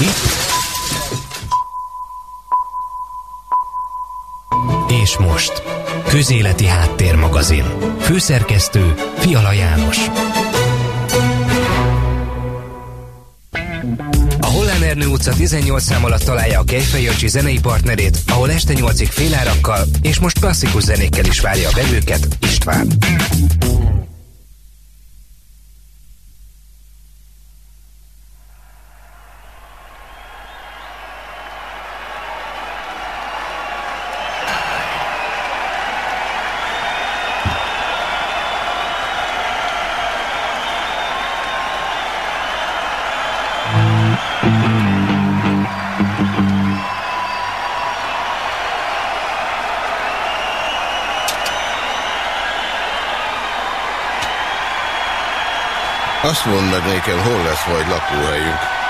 Itt. És most. Közéleti Háttérmagazin. Főszerkesztő Fiala János. A Hollán Ernő utca 18 szám alatt találja a Kejfej Jancsi zenei partnerét, ahol este 8-ig félárakkal és most klasszikus zenékkel is várja a vevőket István. Azt mondd meg nékem, hol lesz majd lakóhelyünk.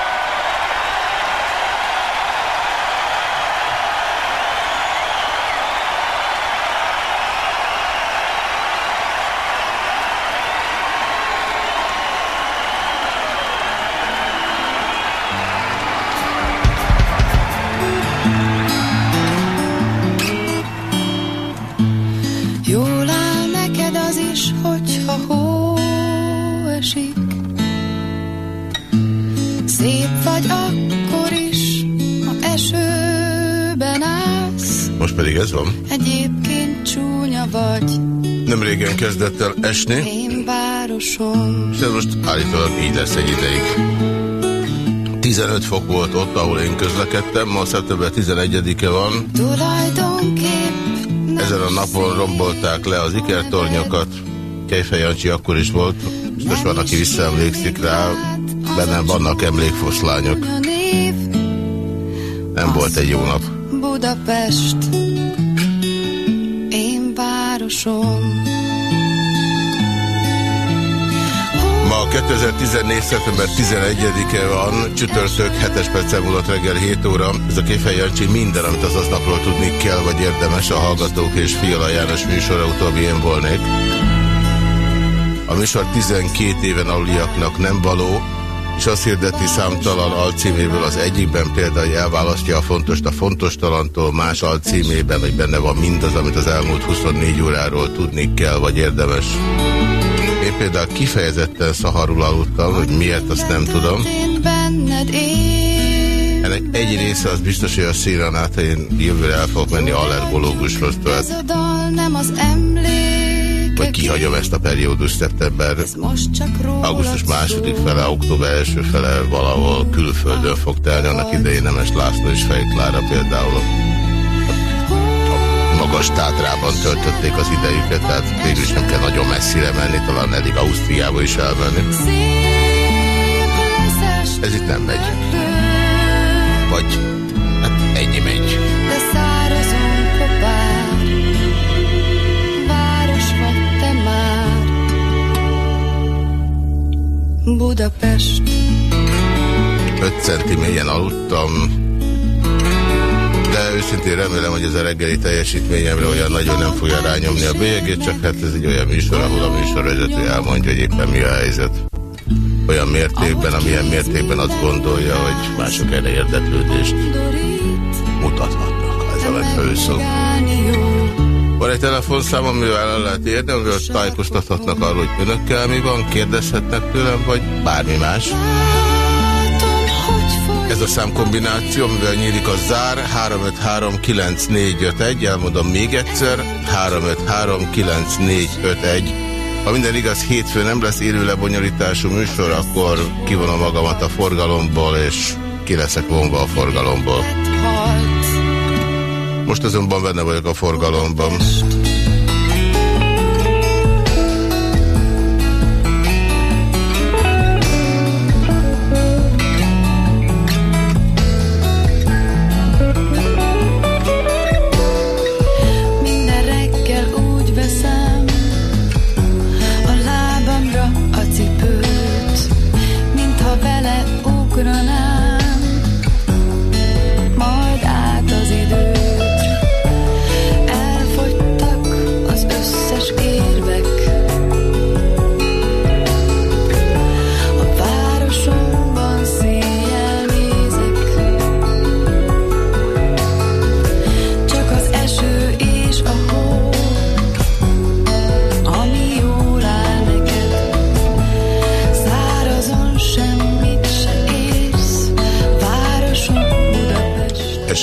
Kezdett el esni, és ez most állítólag így lesz egy ideig. 15 fok volt ott, ahol én közlekedtem, ma szeptember 11-e van. Ezen a napon rombolták le az ikertornyokat. Kejfej Jancsi akkor is volt, most van, aki visszaemlékszik rá. Bennem vannak emlékfoszlányok. Nem volt egy jó nap. Budapest, én városom. Ma 2014. szeptember 11-e van, csütörtök, 7-es perccel múlott reggel 7 óra. Ez a Kéfej minden, amit az aznapról tudni kell, vagy érdemes a Hallgatók és Fiala János műsora utóbbi én volnék. A műsor 12 éven aluliaknak nem való, és azt hirdeti számtalan alcíméből az egyikben például, elválasztja a fontos a fontos talantól, más alcímében, hogy benne van mindaz, amit az elmúlt 24 óráról tudni kell, vagy érdemes. Például kifejezetten szaharul aludtam, hogy miért, azt nem tudom. Én. Ennek egy része az biztos, hogy a színen át, én jövőre el fogok menni allergológushoz, Ez vagy kihagyom ezt a periódus szeptember, augusztus második fele, október első fele valahol külföldön fog telni, annak idején Nemes László és Fej Klára például magas tátrában töltötték az idejüket, tehát végül is nem kell nagyon messzire menni, talán elég Ausztriába is elmenni. Ez itt nem megy. Vagy hát ennyi megy. Budapest, 5 centi mélyen aludtam, őszintén remélem, hogy ez a reggeli teljesítményemre olyan nagyon nem fogja rányomni a bélyegét, csak hát ez egy olyan műsor, ahol a műsorvezető elmondja, hogy éppen mi a helyzet. Olyan mértékben, amilyen mértékben azt gondolja, hogy mások erre érdeklődést mutathatnak. Ez a legfőbb szó. Van egy telefonszám, amivel el lehet érni, amivel tájékoztathatnak arról, hogy önökkel mi van, kérdezhetnek tőlem, vagy bármi más. Ez a számkombináció, amivel nyílik a zár, 353-9451, elmondom még egyszer, 353-9451. Ha minden igaz, hétfő nem lesz élő lebonyolítású műsor, akkor kivonom magamat a forgalomból, és ki leszek vonva a forgalomból. Most azonban benne vagyok a forgalomban.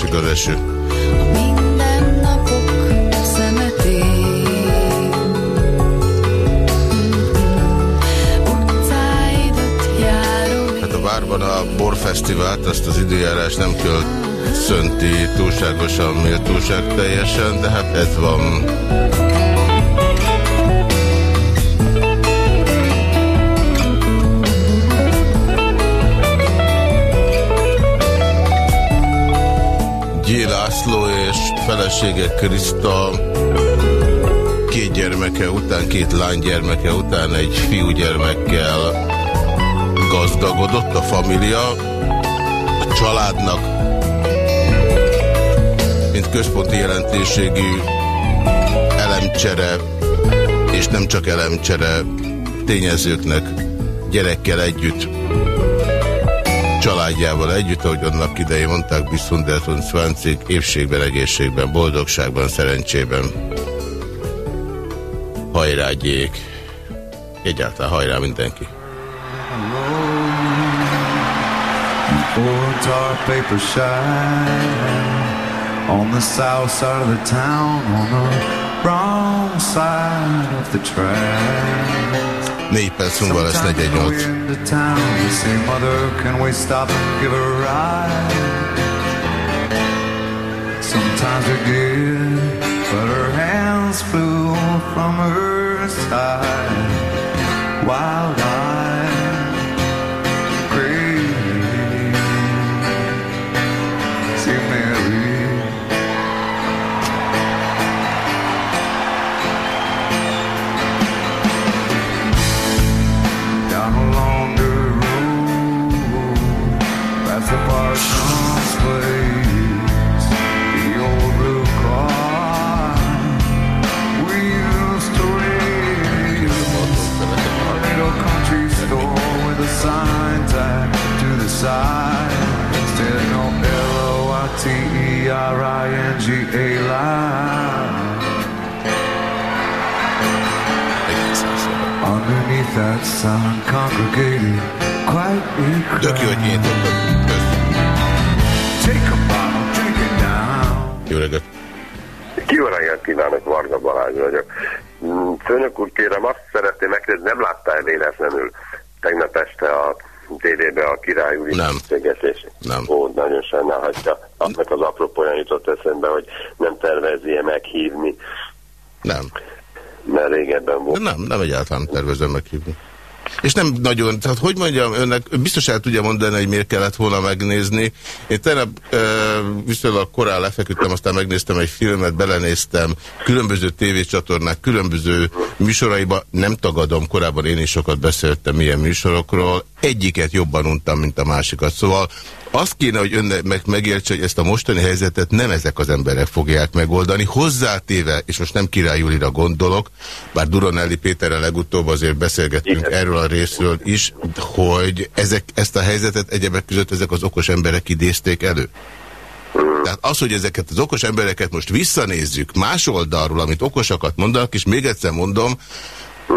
Esik az eső. Hát a várban a borfesztivált, azt az időjárás nem köszönti túlságosan, méltóság teljesen, de hát ez van. László és felesége Kriszta két gyermeke után, két lánygyermeke után egy fiúgyermekkel gazdagodott a família, a családnak, mint központi jelentőségű elemcsere, és nem csak elemcsere, tényezőknek gyerekkel együtt, családjával együtt, ahogy annak idején mondták, bis 120 épségben, egészségben, boldogságban, szerencsében. Hajrá, gyék! Egyáltalán hajrá mindenki! On the south side of the town, on the wrong side of the tracks. Négy perc múlva lesz ride?" Sometimes we did, but her hands flew from her side. Wild eyes. Nem, egyáltalán tervezem meghívni. És nem nagyon, tehát hogy mondjam önnek, biztos el tudja mondani, hogy miért kellett volna megnézni. Én tegnap e, viszonylag korán lefeküdtem, aztán megnéztem egy filmet, belenéztem különböző tévécsatornák, különböző műsoraiba. Nem tagadom, korábban én is sokat beszéltem ilyen műsorokról. Egyiket jobban untam, mint a másikat. Szóval azt kéne, hogy önnek meg megértse, hogy ezt a mostani helyzetet nem ezek az emberek fogják megoldani. Hozzátéve, és most nem Király Julira gondolok, bár Duronelli Péterrel legutóbb azért beszélgettünk Igen. erről a részről is, hogy ezek, ezt a helyzetet egyebek között ezek az okos emberek idézték elő. Tehát az, hogy ezeket az okos embereket most visszanézzük más oldalról, amit okosakat mondanak, és még egyszer mondom,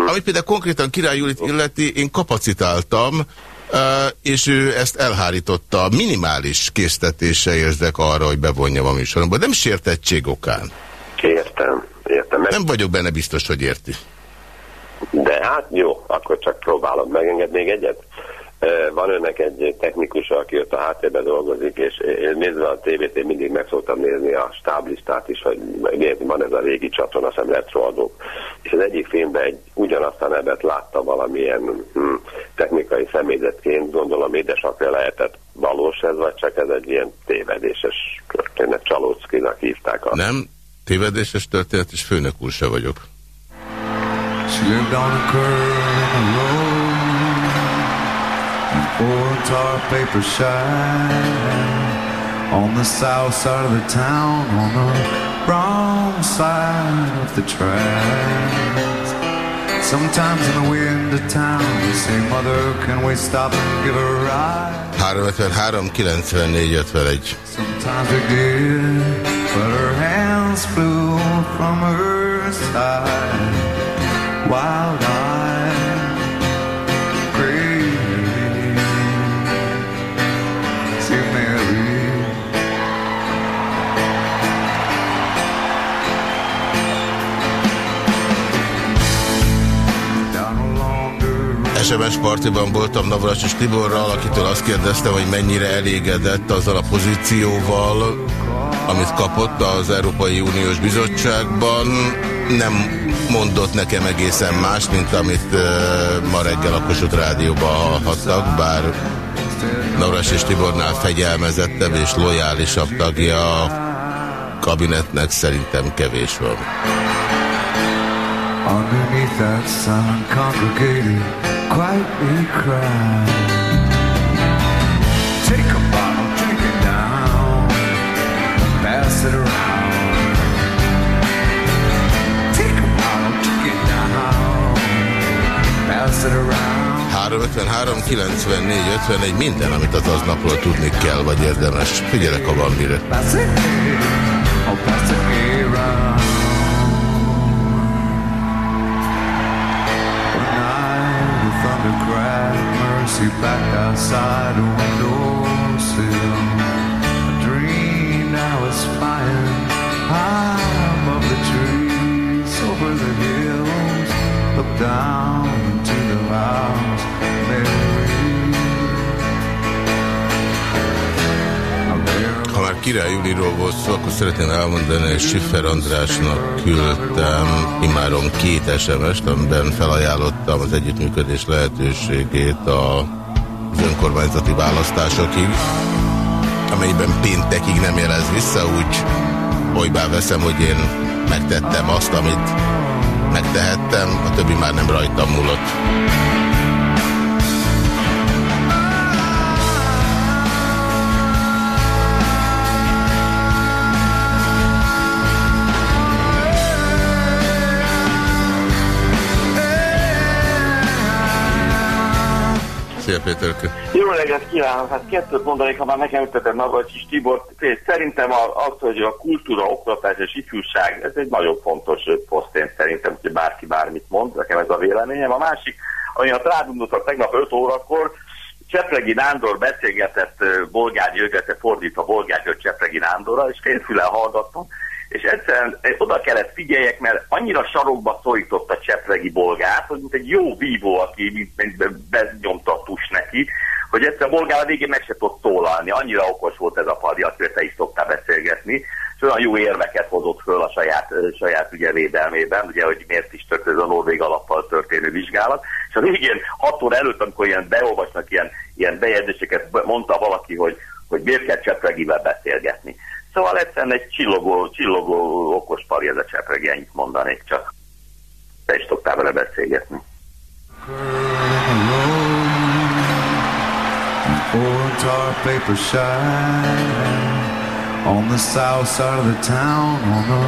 amit például konkrétan Király Julit illeti, én kapacitáltam, és ő ezt elhárította. Minimális késztetése érzek arra, hogy bevonjam a műsoromba. Nem sértettség okán. Értem, értem. Meg, Nem vagyok benne biztos, hogy érti. De hát jó, akkor csak próbálom. Megenged még egyet? Van önnek egy technikus, aki ott a háttérben dolgozik, és én nézve a tévét, én mindig meg szoktam nézni a stáblistát is, hogy miért van ez a régi csatorna, azt hiszem retroadók. És az egyik filmben egy ugyanazt a nevet látta valamilyen hm, technikai személyzetként, gondolom édesapja lehetett valós ez, vagy csak ez egy ilyen tévedéses történet, Csalóckinak hívták a Nem tévedéses történet, és főnök úr se vagyok. She lived on a curve tar paper shine on the south side of the town, on the wrong side of the tracks. Sometimes in the wind of town, you say, Mother, can we stop and give her a ride? 353 94 51. Sometimes we did, but her hands flew from her side. Wild eyed, SMS partiban voltam Navracsis Tiborral, akitől azt kérdeztem, hogy mennyire elégedett azzal a pozícióval, amit kapott az Európai Uniós Bizottságban. Nem mondott nekem egészen más, mint amit uh, ma reggel a Kossuth Rádióban hallhattak, bár Navracsis Tibornál fegyelmezettebb és lojálisabb tagja a kabinetnek szerintem kevés van. Underneath that sun congregated quietly cry Take a bottle, drink it down. Pass it around. Take a bottle, drink it down. Pass it around. 353, 94, 51, minden, amit az aznapról tudni kell, vagy érdemes. Figyelek, ha van mire. Pass it, oh, pass it mercy back outside a windowsill. A dream now is flying high above the trees, over the hills. Look down into the house, már Király Juliról volt szó, akkor szeretném elmondani, hogy Siffer Andrásnak küldtem imáron két SMS-t, amiben felajánlottam az együttműködés lehetőségét a, önkormányzati választásokig, amelyben péntekig nem jelez vissza, úgy olybá veszem, hogy én megtettem azt, amit megtehettem, a többi már nem rajtam múlott. Szia Péterke! Jó reggelt kívánok! Hát kettőt mondanék, ha már nekem üteted Navracsis Tibor. Szerintem az, hogy a kultúra, oktatás és ifjúság, ez egy nagyon fontos poszt, én szerintem, hogy bárki bármit mond, nekem ez a véleményem. A másik, ami a rádundottak tegnap 5 órakor, Csepregi Nándor beszélgetett Bolgár Györgyete, fordítva Bolgár György Csepregi Nándorra, és félfülen hallgattam, és egyszerűen oda kellett figyeljek, mert annyira sarokba szorított a csepregi bolgát, hogy mint egy jó vívó, aki benyomta a tus neki, hogy egyszer a bolgár a végén meg se tudott szólalni. Annyira okos volt ez a padi, akivel te is szoktál beszélgetni, és olyan jó érveket hozott föl a saját, saját ugye védelmében, ugye, hogy miért is történt a Norvég alappal történő vizsgálat. És a végén hat óra előtt, amikor ilyen beolvasnak ilyen, ilyen bejegyzéseket, mondta valaki, hogy, hogy miért kell Csepregivel beszélgetni. Szóval egyszerűen egy csillogó, csillogó okos pari ez a csepregi, ennyit mondanék csak. Te is tudtál vele beszélgetni. On the south side of the town, on the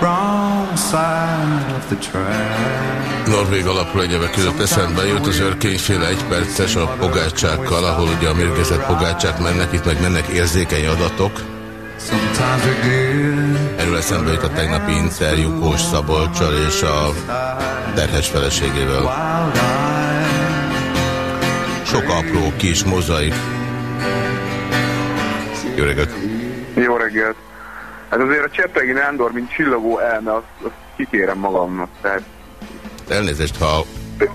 wrong side of the track. Norvég alapról egyebek között eszembe jut az örkényféle egyperces a pogácsákkal, ahol ugye a mérgezett pogácsák mennek, itt meg mennek érzékeny adatok. Erről eszembe jut a tegnapi interjú Kós Szabolcsal és a terhes feleségével. Sok apró kis mozaik. Jó reggelt! Jó reggelt! Hát azért a Csepregi Nándor, mint csillagó elme, azt, azt kikérem magamnak. Tehát... Elnézést, ha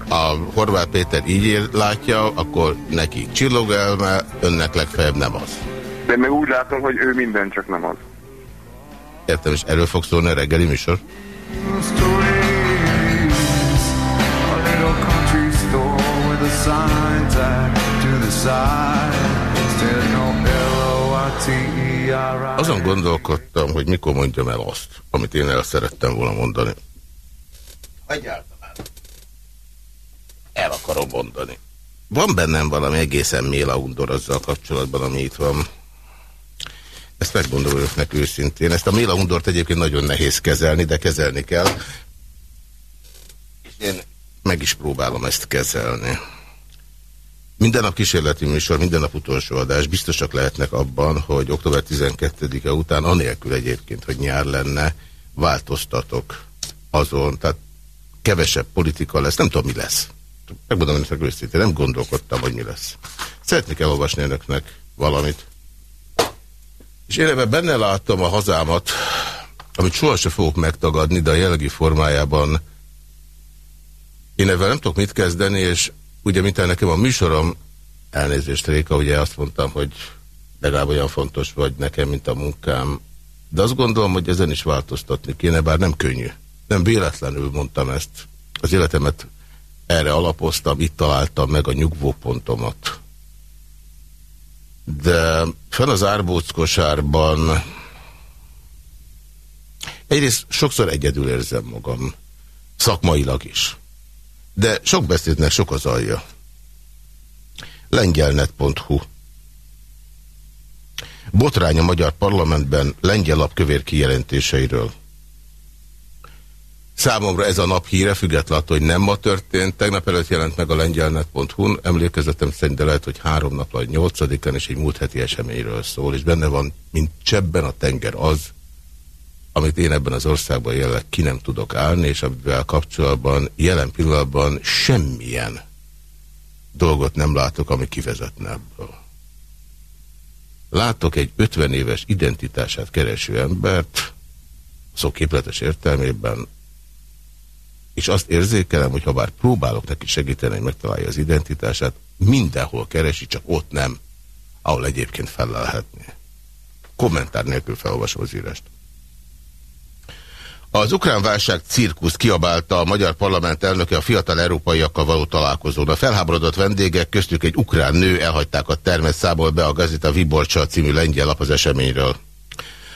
a Horváth Péter így látja, akkor neki csillagó elme, önnek legfeljebb nem az. De meg úgy látom, hogy ő minden csak nem az. Értem, és erről fog szólni a reggeli műsor? Azon gondolkodtam, hogy mikor mondjam el azt, amit én el szerettem volna mondani. Egyáltalán. El akarom mondani. Van bennem valami egészen méla undor azzal kapcsolatban, ami itt van. Ezt megmondom önöknek őszintén. Ezt a Méla Undort egyébként nagyon nehéz kezelni, de kezelni kell. És én meg is próbálom ezt kezelni. Minden nap kísérleti műsor, minden nap utolsó adás. Biztosak lehetnek abban, hogy október 12-e után, anélkül egyébként, hogy nyár lenne, változtatok azon, tehát kevesebb politika lesz, nem tudom mi lesz. Megmondom önöknek őszintén, nem gondolkodtam, hogy mi lesz. Szeretnék elolvasni önöknek valamit. És én ebben benne láttam a hazámat, amit sohasem fogok megtagadni, de a jellegi formájában én ebben nem tudok mit kezdeni, és ugye, mint nekem a műsorom, elnézést Réka, ugye azt mondtam, hogy legalább olyan fontos vagy nekem, mint a munkám, de azt gondolom, hogy ezen is változtatni kéne, bár nem könnyű. Nem véletlenül mondtam ezt. Az életemet erre alapoztam, itt találtam meg a nyugvópontomat. De fenn az árbóckosárban egyrészt sokszor egyedül érzem magam, szakmailag is. De sok beszédnek sok az alja. Lengyelnet.hu Botrány a magyar parlamentben lengyel lapkövér kijelentéseiről. Számomra ez a nap híre, függetlenül hogy nem ma történt. Tegnap előtt jelent meg a lengyelnet.hu-n. Emlékezetem szerint, de lehet, hogy három nap vagy nyolcadikán, és egy múlt heti eseményről szól, és benne van, mint csebben a tenger az, amit én ebben az országban jelenleg ki nem tudok állni, és amivel kapcsolatban jelen pillanatban semmilyen dolgot nem látok, ami kivezetne ebből. Látok egy 50 éves identitását kereső embert, szó értelmében, és azt érzékelem, hogy ha bár próbálok neki segíteni, hogy megtalálja az identitását, mindenhol keresi, csak ott nem, ahol egyébként felelhetné. Kommentár nélkül felolvasom az írást. Az ukrán válság cirkusz kiabálta a magyar parlament elnöke a fiatal európaiakkal való találkozón. A felháborodott vendégek köztük egy ukrán nő elhagyták a termet, számol be a Gazeta Viborcsa című lengyel lap az eseményről.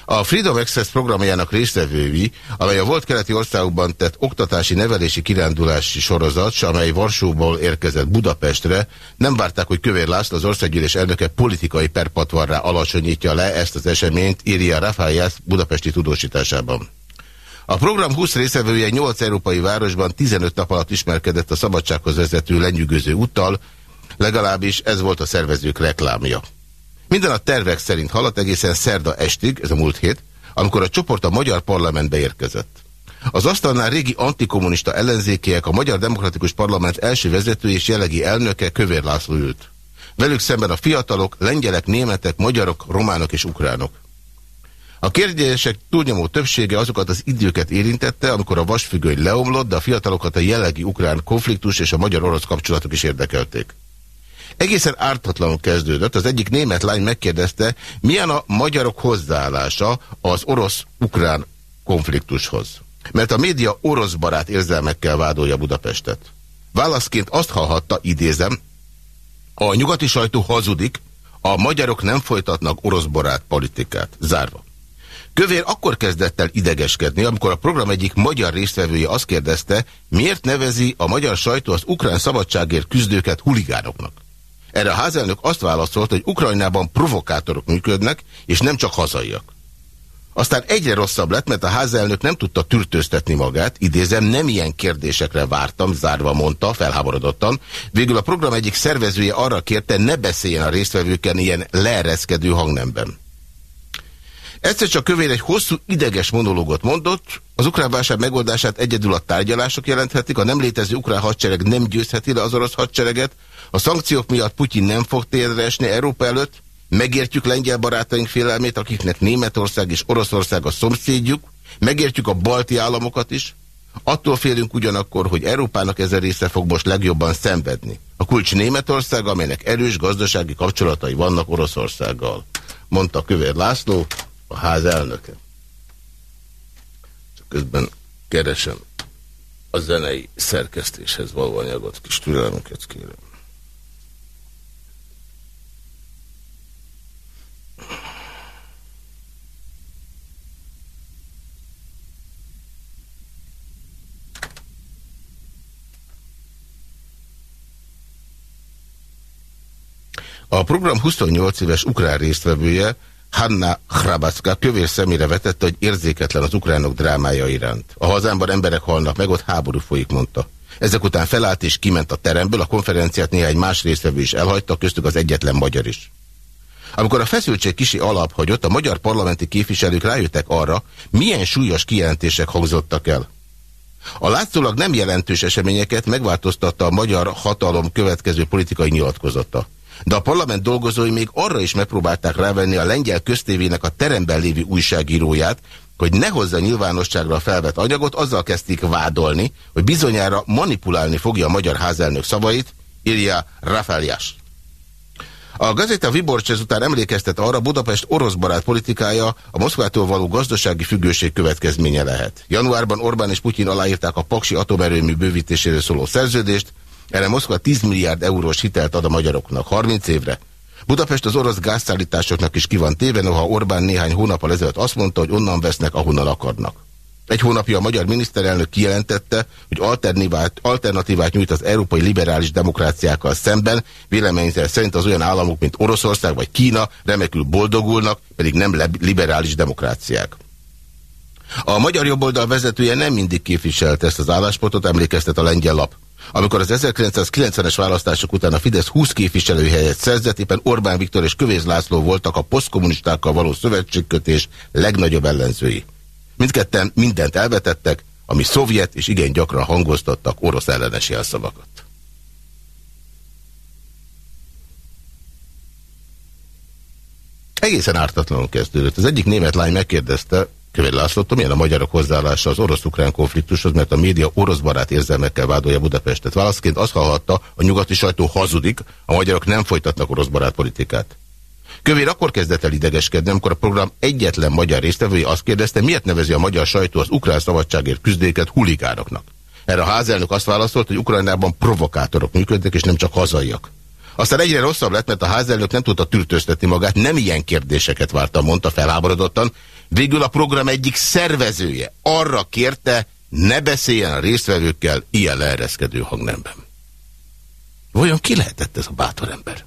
A Freedom Access programjának résztvevői, amely a volt keleti országokban tett oktatási nevelési kirándulási sorozat, amely Varsóból érkezett Budapestre, nem várták, hogy Kövér László az országgyűlés elnöke politikai perpatvarrá alacsonyítja le ezt az eseményt, írja Rafael budapesti tudósításában. A program 20 részevője 8 európai városban 15 nap alatt ismerkedett a szabadsághoz vezető lenyűgöző úttal, legalábbis ez volt a szervezők reklámja. Minden a tervek szerint haladt egészen szerda estig, ez a múlt hét, amikor a csoport a magyar parlamentbe érkezett. Az asztalnál régi antikommunista ellenzékiek, a Magyar Demokratikus Parlament első vezető és jellegi elnöke Kövér László ült. Velük szemben a fiatalok, lengyelek, németek, magyarok, románok és ukránok. A kérdések túlnyomó többsége azokat az időket érintette, amikor a vasfüggöny leomlott, de a fiatalokat a jellegi ukrán konfliktus és a magyar-orosz kapcsolatok is érdekelték. Egészen ártatlanul kezdődött. Az egyik német lány megkérdezte, milyen a magyarok hozzáállása az orosz-ukrán konfliktushoz. Mert a média orosz barát érzelmekkel vádolja Budapestet. Válaszként azt hallhatta, idézem, a nyugati sajtó hazudik, a magyarok nem folytatnak orosz barát politikát. Zárva. Kövér akkor kezdett el idegeskedni, amikor a program egyik magyar résztvevője azt kérdezte, miért nevezi a magyar sajtó az ukrán szabadságért küzdőket huligánoknak. Erre a házelnök azt válaszolt, hogy Ukrajnában provokátorok működnek, és nem csak hazaiak. Aztán egyre rosszabb lett, mert a házelnök nem tudta tűrtőztetni magát, idézem, nem ilyen kérdésekre vártam, zárva mondta, felháborodottan. Végül a program egyik szervezője arra kérte, ne beszéljen a résztvevőken ilyen leereszkedő hangnemben. Egyszer csak kövér egy hosszú, ideges monológot mondott, az ukrán válság megoldását egyedül a tárgyalások jelenthetik, a nem létező ukrán hadsereg nem győzheti le az orosz hadsereget, a szankciók miatt Putyin nem fog térre esni Európa előtt, megértjük lengyel barátaink félelmét, akiknek Németország és Oroszország a szomszédjuk, megértjük a balti államokat is, attól félünk ugyanakkor, hogy Európának ezen része fog most legjobban szenvedni. A kulcs Németország, amelynek erős gazdasági kapcsolatai vannak Oroszországgal, mondta Kövér László, a ház elnöke. Csak közben keresem a zenei szerkesztéshez való anyagot, kis türelmüket kérem. A program 28 éves ukrán résztvevője Hanna Hrabacka kövér szemére vetette, hogy érzéketlen az ukránok drámája iránt. A hazámban emberek halnak meg, ott háború folyik, mondta. Ezek után felállt és kiment a teremből, a konferenciát néhány más résztvevő is elhagyta, köztük az egyetlen magyar is. Amikor a feszültség kisi alap hagyott, a magyar parlamenti képviselők rájöttek arra, milyen súlyos kijelentések hangzottak el. A látszólag nem jelentős eseményeket megváltoztatta a magyar hatalom következő politikai nyilatkozata. De a parlament dolgozói még arra is megpróbálták rávenni a lengyel köztévének a teremben lévő újságíróját, hogy ne hozza nyilvánosságra a felvett anyagot, azzal kezdték vádolni, hogy bizonyára manipulálni fogja a magyar házelnök szavait, Ilya Rafalias. A gazeta Viborcs ezután emlékeztet arra, Budapest orosz barát politikája a Moszkvától való gazdasági függőség következménye lehet. Januárban Orbán és Putyin aláírták a Paksi atomerőmű bővítéséről szóló szerződést, erre Moszkva 10 milliárd eurós hitelt ad a magyaroknak 30 évre. Budapest az orosz gázszállításoknak is ki van téve, noha Orbán néhány hónappal ezelőtt azt mondta, hogy onnan vesznek, ahonnan akarnak. Egy hónapja a magyar miniszterelnök kijelentette, hogy alternatívát, alternatívát nyújt az európai liberális demokráciákkal szemben, véleményzel szerint az olyan államok, mint Oroszország vagy Kína remekül boldogulnak, pedig nem liberális demokráciák. A magyar jobboldal vezetője nem mindig képviselte ezt az álláspontot, emlékeztet a lengyel lap. Amikor az 1990-es választások után a Fidesz 20 képviselőhelyet szerzett, éppen Orbán Viktor és Kövéz László voltak a posztkommunistákkal való szövetségkötés legnagyobb ellenzői. Mindketten mindent elvetettek, ami szovjet és igen gyakran hangoztattak orosz ellenes jelszavakat. Egészen ártatlanul kezdődött. Az egyik német lány megkérdezte, Kövér Lászlótól, milyen a magyarok hozzáállása az orosz-ukrán konfliktushoz, mert a média orosz barát érzelmekkel vádolja Budapestet. Válaszként azt hallhatta, a nyugati sajtó hazudik, a magyarok nem folytatnak orosz barát politikát. Kövér akkor kezdett el idegeskedni, amikor a program egyetlen magyar résztvevője azt kérdezte, miért nevezi a magyar sajtó az ukrán szabadságért küzdéket huligánoknak. Erre a házelnök azt válaszolt, hogy Ukrajnában provokátorok működnek, és nem csak hazaiak. Aztán egyre rosszabb lett, mert a házelnök nem tudta tűrtőztetni magát, nem ilyen kérdéseket várta, mondta felháborodottan. Végül a program egyik szervezője arra kérte, ne beszéljen a résztvevőkkel ilyen leereszkedő hangnemben. Vajon ki lehetett ez a bátor ember?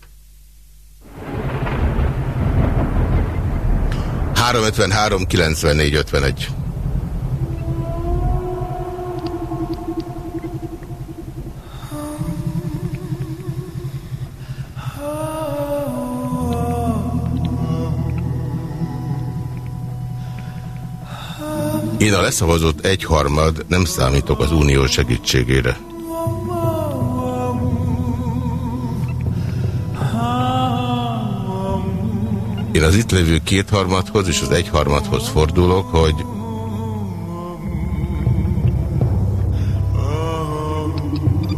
353 94 51. Én a leszavazott egyharmad nem számítok az unió segítségére. Én az itt lévő kétharmadhoz és az egyharmadhoz fordulok, hogy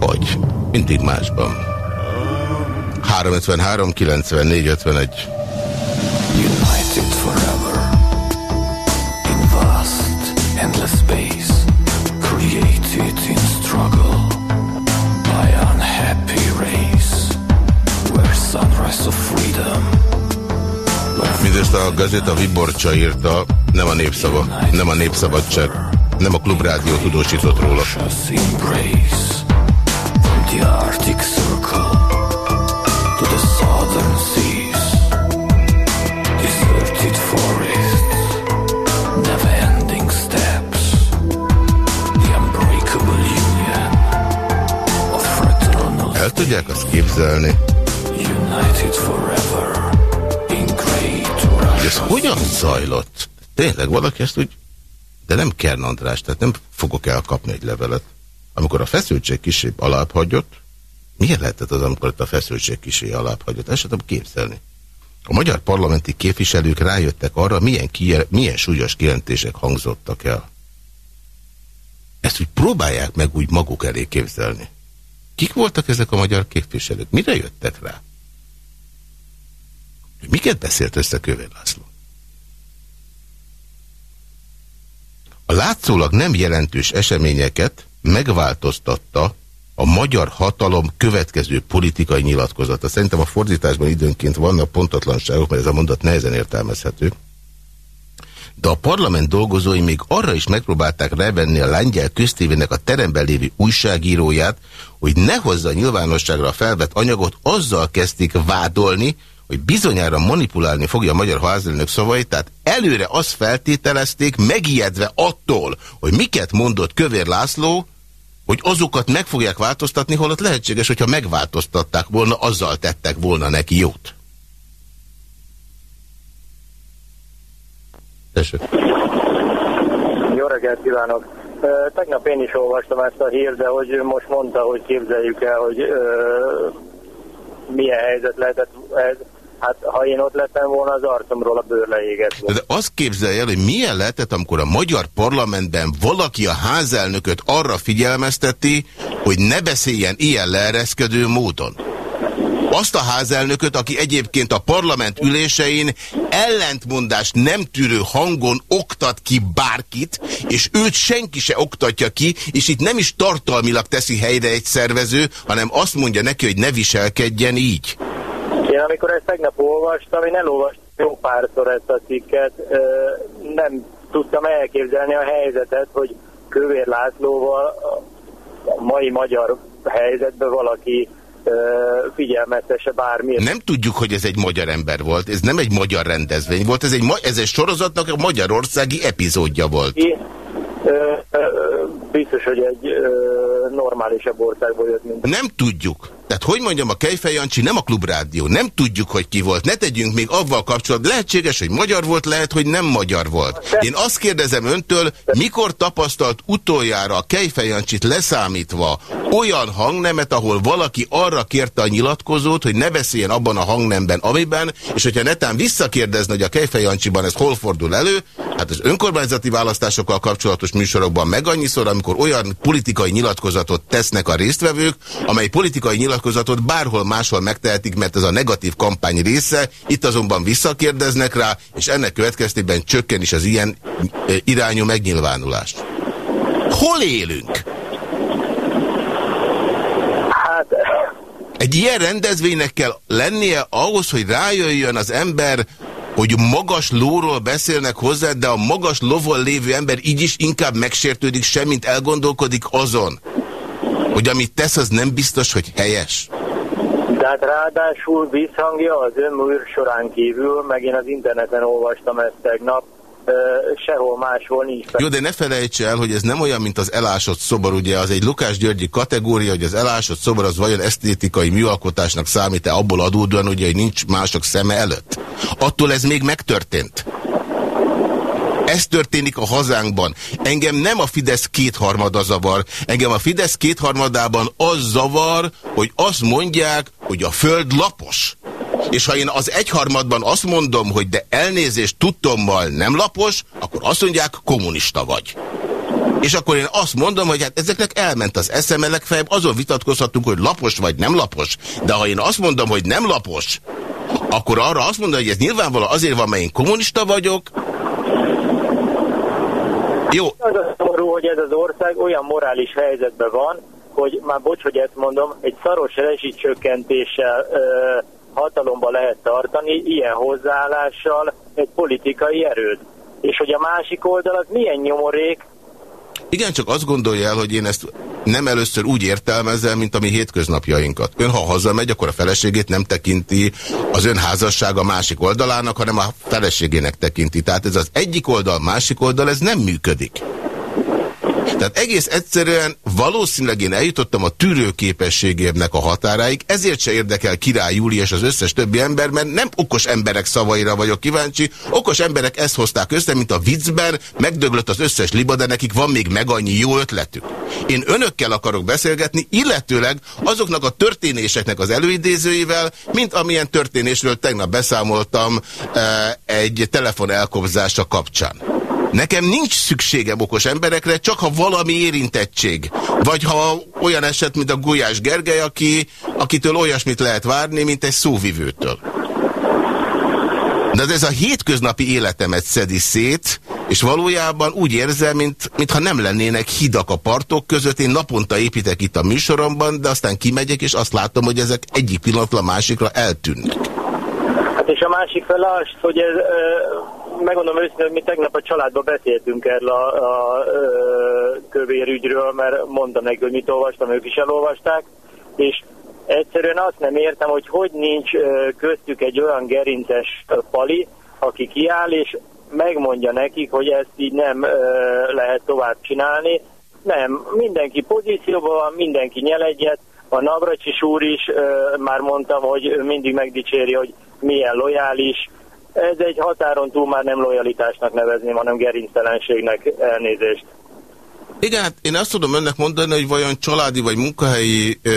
hogy mindig másban. 353 94 51 Mindezt a gazeta Viborcsa írta, nem a népszava, nem a népszabadság, nem a klubrádió tudósított róla. El tudják azt képzelni, united forever ez hogyan zajlott? Tényleg valaki ezt úgy, de nem Kern András, tehát nem fogok elkapni egy levelet. Amikor a feszültség kisé alább hagyott, milyen lehetett az, amikor a feszültség kisé alább hagyott? Ezt sem tudom képzelni. A magyar parlamenti képviselők rájöttek arra, milyen, milyen súlyos kijelentések hangzottak el. Ezt úgy próbálják meg úgy maguk elé képzelni. Kik voltak ezek a magyar képviselők? Mire jöttek rá? Miket beszélt össze Kövér László? A látszólag nem jelentős eseményeket megváltoztatta a magyar hatalom következő politikai nyilatkozata. Szerintem a fordításban időnként vannak pontatlanságok, mert ez a mondat nehezen értelmezhető. De a parlament dolgozói még arra is megpróbálták revenni a lengyel köztévének a teremben lévő újságíróját, hogy ne hozza nyilvánosságra a felvett anyagot, azzal kezdték vádolni, hogy bizonyára manipulálni fogja a magyar házelnök szavait, tehát előre azt feltételezték, megijedve attól, hogy miket mondott Kövér László, hogy azokat meg fogják változtatni, holott lehetséges, hogyha megváltoztatták volna, azzal tettek volna neki jót. Tessék. Jó reggelt kívánok! Tegnap én is olvastam ezt a hírt, de hogy most mondta, hogy képzeljük el, hogy ö, milyen helyzet lehetett ez. Hát ha én ott lettem volna, az arcomról a bőr leégett volna. De azt képzelje el, hogy milyen lehetett, amikor a magyar parlamentben valaki a házelnököt arra figyelmezteti, hogy ne beszéljen ilyen leereszkedő módon. Azt a házelnököt, aki egyébként a parlament ülésein ellentmondást nem tűrő hangon oktat ki bárkit, és őt senki se oktatja ki, és itt nem is tartalmilag teszi helyre egy szervező, hanem azt mondja neki, hogy ne viselkedjen így. Én amikor ezt tegnap olvastam, én elolvastam jó párszor ezt a cikket, nem tudtam elképzelni a helyzetet, hogy Kövér Lászlóval a mai magyar helyzetben valaki figyelmeztesse bármiért. Nem tudjuk, hogy ez egy magyar ember volt, ez nem egy magyar rendezvény volt, ez egy, ez egy sorozatnak a magyarországi epizódja volt. Ki, ö, ö, biztos, hogy egy ö, normálisabb országból jött, mint Nem tudjuk. Tehát hogy mondjam, a Kejfej Jancsi nem a klubrádió. Nem tudjuk, hogy ki volt. Ne tegyünk még avval kapcsolatban. Lehetséges, hogy magyar volt, lehet, hogy nem magyar volt. Én azt kérdezem öntől, mikor tapasztalt utoljára a Kejfej Jancsit leszámítva olyan hangnemet, ahol valaki arra kérte a nyilatkozót, hogy ne beszéljen abban a hangnemben, amiben, és hogyha netán visszakérdezne, hogy a Kejfej Jancsiban ez hol fordul elő, hát az önkormányzati választásokkal kapcsolatos műsorokban meg annyiszor, amikor olyan politikai nyilatkozatot tesznek a résztvevők, amely politikai nyilatkozatot bárhol máshol megtehetik, mert ez a negatív kampány része, itt azonban visszakérdeznek rá, és ennek következtében csökken is az ilyen irányú megnyilvánulás. Hol élünk? Hát, Egy ilyen rendezvénynek kell lennie ahhoz, hogy rájöjjön az ember, hogy magas lóról beszélnek hozzá, de a magas lovon lévő ember így is inkább megsértődik, semmint elgondolkodik azon, hogy amit tesz, az nem biztos, hogy helyes. de hát ráadásul visszhangja az ön műsorán kívül, meg én az interneten olvastam ezt tegnap, sehol máshol nincs. Jó, de ne felejts el, hogy ez nem olyan, mint az elásott szobor, ugye az egy Lukás Györgyi kategória, hogy az elásott szobor az vajon esztétikai műalkotásnak számít-e abból adódóan, ugye, hogy nincs mások szeme előtt. Attól ez még megtörtént. Ez történik a hazánkban. Engem nem a Fidesz kétharmada zavar, engem a Fidesz kétharmadában az zavar, hogy azt mondják, hogy a föld lapos. És ha én az egyharmadban azt mondom, hogy de elnézést tudtommal nem lapos, akkor azt mondják, kommunista vagy. És akkor én azt mondom, hogy hát ezeknek elment az eszeme, legfeljebb azon vitatkozhatunk, hogy lapos vagy nem lapos. De ha én azt mondom, hogy nem lapos, akkor arra azt mondom, hogy ez nyilvánvalóan azért van, mert én kommunista vagyok. Jó, Az a szomorú, hogy ez az ország olyan morális helyzetben van, hogy már bocs, hogy ezt mondom, egy szaros rezsicsökkentéssel ö, hatalomba lehet tartani, ilyen hozzáállással egy politikai erőt. És hogy a másik oldal az milyen nyomorék, Igen, csak azt gondolja el, hogy én ezt nem először úgy értelmezem, mint a mi hétköznapjainkat. Ön, ha hazamegy, akkor a feleségét nem tekinti az ön házassága másik oldalának, hanem a feleségének tekinti. Tehát ez az egyik oldal, másik oldal, ez nem működik. Tehát egész egyszerűen valószínűleg én eljutottam a tűrőképességemnek a határáig, ezért se érdekel Király Júli és az összes többi ember, mert nem okos emberek szavaira vagyok kíváncsi, okos emberek ezt hozták össze, mint a viccben, megdöglött az összes liba, de nekik van még meg annyi jó ötletük. Én önökkel akarok beszélgetni, illetőleg azoknak a történéseknek az előidézőivel, mint amilyen történésről tegnap beszámoltam eh, egy telefon elkobzása kapcsán. Nekem nincs szükségem okos emberekre, csak ha valami érintettség. Vagy ha olyan eset, mint a Gulyás Gergely, aki, akitől olyasmit lehet várni, mint egy szóvivőtől. De ez a hétköznapi életemet szedi szét, és valójában úgy érzem, mint, mintha nem lennének hidak a partok között. Én naponta építek itt a műsoromban, de aztán kimegyek, és azt látom, hogy ezek egyik pillanatra másikra eltűnnek. Hát és a másik fele hogy ez, ö, megmondom őszintén, hogy mi tegnap a családban beszéltünk erről a, a ö, kövér ügyről, mert mondtam neki, hogy mit olvastam, ők is elolvasták, és egyszerűen azt nem értem, hogy hogy nincs köztük egy olyan gerinces pali, aki kiáll, és megmondja nekik, hogy ezt így nem lehet tovább csinálni. Nem, mindenki pozícióban van, mindenki nyel egyet, a Navracsis úr is, már mondtam, hogy mindig megdicséri, hogy milyen lojális. Ez egy határon túl már nem lojalitásnak nevezném, hanem gerinctelenségnek elnézést. Igen, hát én azt tudom önnek mondani, hogy vajon családi vagy munkahelyi ö,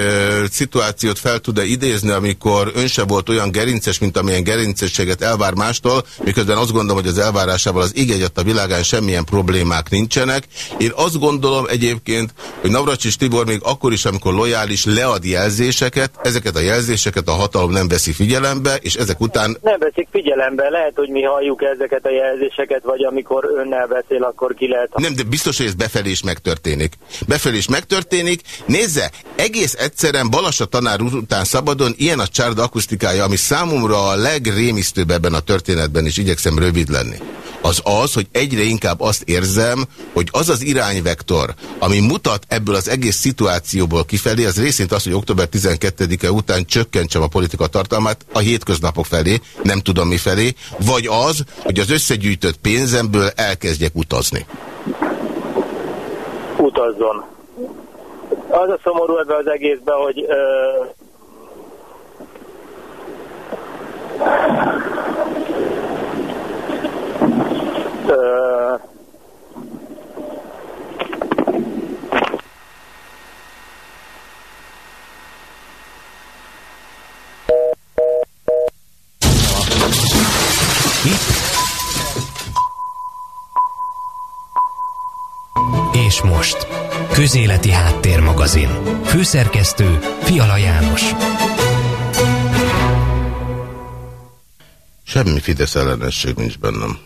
szituációt fel tud-e idézni, amikor ön se volt olyan gerinces, mint amilyen gerincességet elvár mástól, miközben azt gondolom, hogy az elvárásával az ég a világán semmilyen problémák nincsenek. Én azt gondolom egyébként, hogy Navracsis Tibor még akkor is, amikor lojális, lead jelzéseket, ezeket a jelzéseket a hatalom nem veszi figyelembe, és ezek után... Nem veszik figyelembe, lehet, hogy mi halljuk ezeket a jelzéseket, vagy amikor önnel beszél, akkor ki lehet... Nem, de biztos, hogy ez befelé is megtörténik. Befelé is megtörténik. Nézze, egész egyszerűen Balassa tanár után szabadon ilyen a csárda akusztikája, ami számomra a legrémisztőbb ebben a történetben, és igyekszem rövid lenni. Az az, hogy egyre inkább azt érzem, hogy az az irányvektor, ami mutat ebből az egész szituációból kifelé, az részint az, hogy október 12-e után csökkentsem a politika tartalmát a hétköznapok felé, nem tudom mi felé, vagy az, hogy az összegyűjtött pénzemből elkezdjek utazni utazzon. Az a szomorú ebbe az egészben, hogy És most, Közéleti Háttérmagazin. Főszerkesztő Fiala János. Semmi Fidesz ellenesség nincs bennem.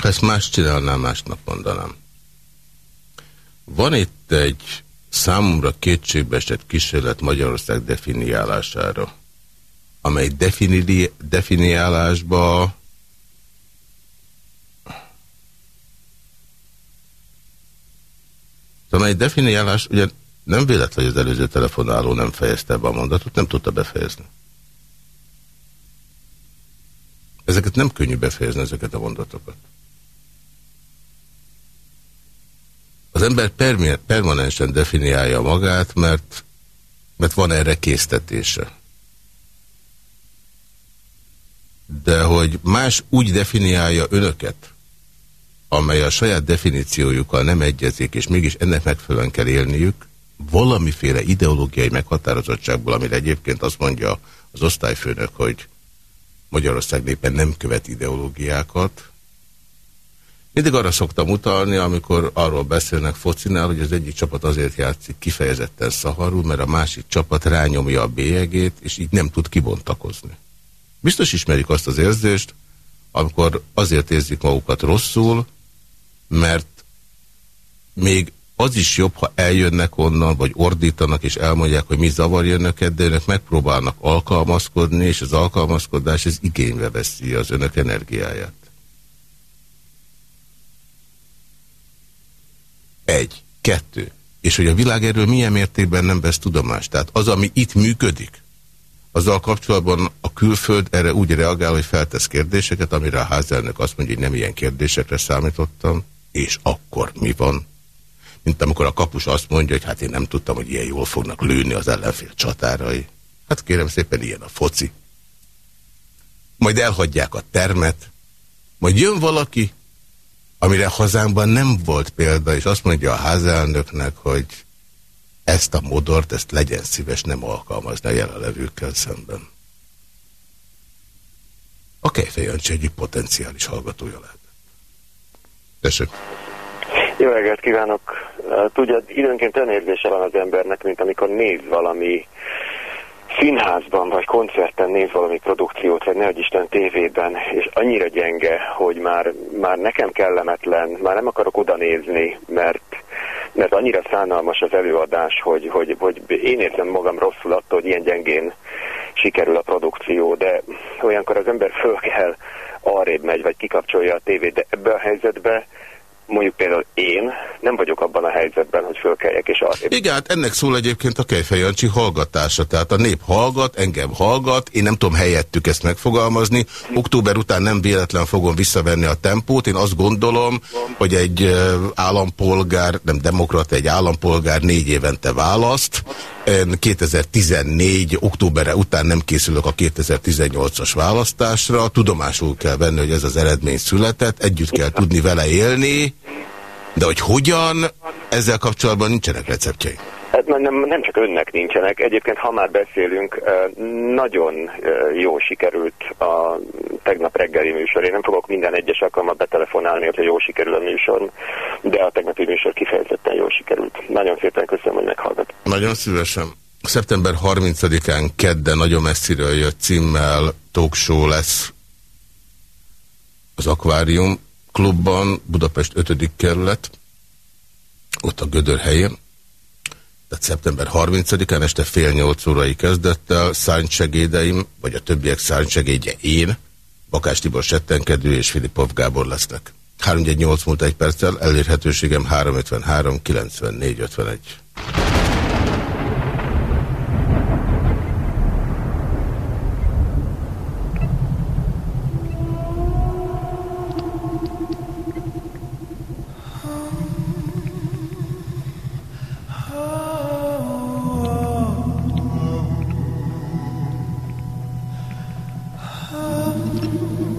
Ha ezt más csinálnám, másnap mondanám. Van itt egy számomra kétségbeesett kísérlet Magyarország definiálására, amely defini definiálásba amely definiálás, ugye nem véletlen, hogy az előző telefonáló nem fejezte be a mondatot, nem tudta befejezni. Ezeket nem könnyű befejezni, ezeket a mondatokat. Az ember permanensen definiálja magát, mert, mert van erre késztetése. De hogy más úgy definiálja önöket, amely a saját definíciójukkal nem egyezik, és mégis ennek megfelelően kell élniük, valamiféle ideológiai meghatározottságból, amire egyébként azt mondja az osztályfőnök, hogy Magyarország népen nem követ ideológiákat. Mindig arra szoktam utalni, amikor arról beszélnek focinál, hogy az egyik csapat azért játszik kifejezetten szaharul, mert a másik csapat rányomja a bélyegét, és így nem tud kibontakozni. Biztos ismerik azt az érzést, amikor azért érzik magukat rosszul, mert még az is jobb, ha eljönnek onnan, vagy ordítanak, és elmondják, hogy mi zavarja önöket, de önök megpróbálnak alkalmazkodni, és az alkalmazkodás ez igénybe veszi az önök energiáját. Egy. Kettő. És hogy a világ erről milyen mértékben nem vesz tudomást. Tehát az, ami itt működik, azzal kapcsolatban a külföld erre úgy reagál, hogy feltesz kérdéseket, amire a házelnök azt mondja, hogy nem ilyen kérdésekre számítottam, és akkor mi van? Mint amikor a kapus azt mondja, hogy hát én nem tudtam, hogy ilyen jól fognak lőni az ellenfél csatárai. Hát kérem szépen, ilyen a foci. Majd elhagyják a termet, majd jön valaki, amire hazánkban nem volt példa, és azt mondja a házelnöknek, hogy ezt a modort, ezt legyen szíves nem alkalmazni a jelenlevőkkel szemben. A Kejfejancsi egyik potenciális hallgatója lehet. Tessék. Jó reggelt kívánok! Tudja, időnként olyan érzése van az embernek, mint amikor néz valami színházban vagy koncerten néz valami produkciót, vagy nehogy Isten tévében, és annyira gyenge, hogy már, már nekem kellemetlen, már nem akarok oda nézni, mert, mert annyira szánalmas az előadás, hogy, hogy, hogy én érzem magam rosszul attól, hogy ilyen gyengén sikerül a produkció, de olyankor az ember föl kell arrébb megy, vagy kikapcsolja a tévét, de ebbe a helyzetbe mondjuk például én nem vagyok abban a helyzetben, hogy fölkeljek és arrébb. Igen, hát ennek szól egyébként a Kejfejancsi hallgatása. Tehát a nép hallgat, engem hallgat, én nem tudom helyettük ezt megfogalmazni. Október után nem véletlen fogom visszavenni a tempót. Én azt gondolom, hogy egy állampolgár, nem demokrata, egy állampolgár négy évente választ. 2014. októberre után nem készülök a 2018-as választásra. Tudomásul kell venni, hogy ez az eredmény született. Együtt kell tudni vele élni De hogy hogyan, ezzel kapcsolatban nincsenek receptjei. Hát nem, nem, nem csak önnek nincsenek. Egyébként, ha már beszélünk, nagyon jó sikerült a tegnap reggeli műsor. Én nem fogok minden egyes alkalommal betelefonálni, hogyha jó sikerül a műsor, de a tegnapi műsor kifejezetten jó sikerült. Nagyon szépen köszönöm, hogy meghallgat. Nagyon szívesen. Szeptember 30-án kedden nagyon messziről jött címmel talk show lesz az Akvárium klubban, Budapest 5. kerület, ott a Gödör helyén. Tehát szeptember 30-án este fél nyolc órai kezdettel szárnysegédeim, vagy a többiek szárnysegédje én, Bakás Tibor Settenkedő és Filipov Gábor lesznek. 318 múlt egy perccel, elérhetőségem 353 94 51.